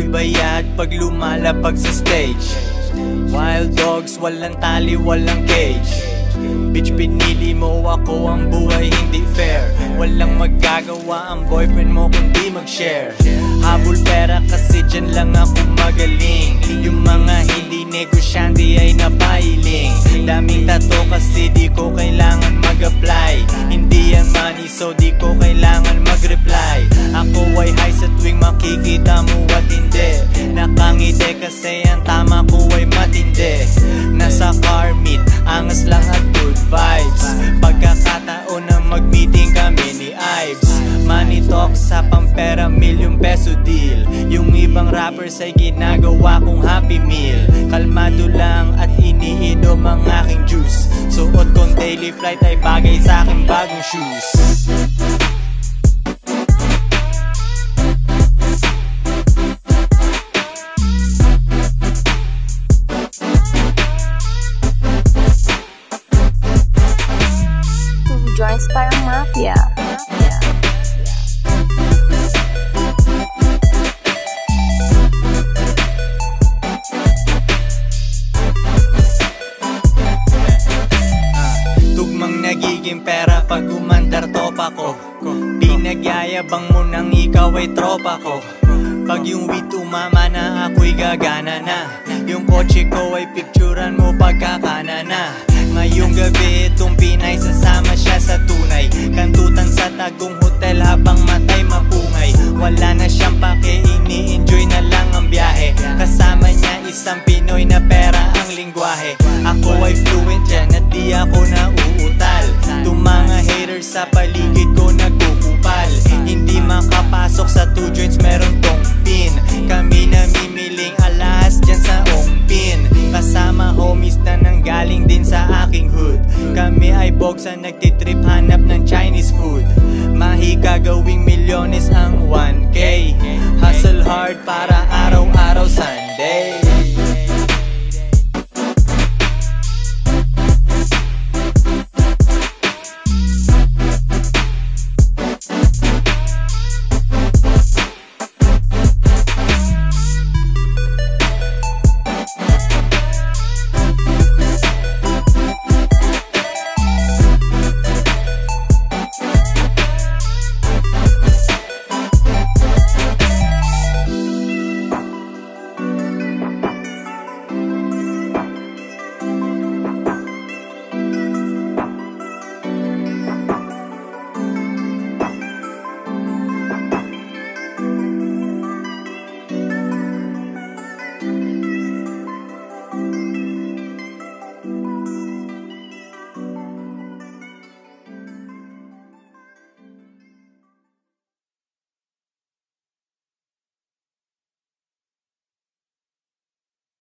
bayad pag lumalapag sa stage. Wild dogs, walang tali, walang cage. Bitch, pinili mo ako ang buhay hindi fair. Walang magagawa ang boyfriend mo kundi mag-share. Habol pera kasi dyan lang ako magaling. Yung mga hindi negosyante ay napailing. Daming tato kasi di ko kailangan mag-apply. Hindi yan money so di ko kailangan mag-reply Ako ay high sa tuwing makikita mo at hindi. Nakangiti kasi ang tama ko ay matindi. Nasa car meet, angas lang at good vibes. Pagkakataon na mag-meeting kami ni Ives. Money talk sa pampera, milyong peso deal. Yung ibang rappers ay ginagawa kong happy meal. Kalmado lang at iniinom ang aking juice. Suot kong daily flight ay bagay sa aking bagong shoes Joints parang mafia. Tugmang nagiging pera pag umandar topa ko. Pinagyayabang mo nang ikaw ay tropa ko. Pag yung weed umama na ako'y gagana na. Yung kotse ko ay picturan mo pagkakana na. Ngayong gabi itong Pinay sasama isang Pinoy na pera ang lingwahe. Ako ay fluent dyan at di ako nauutal. Mga haters sa paligid ko nagkukupal. Hindi makapasok sa two joints meron tong pin. Kami namimiling alahas dyan sa ongpin. Kasama homies na nanggaling din sa aking hood. Kami ay bogsa nagtitrip hanap ng Chinese food. Mahika gawing milyones ang 1K Hustle hard para araw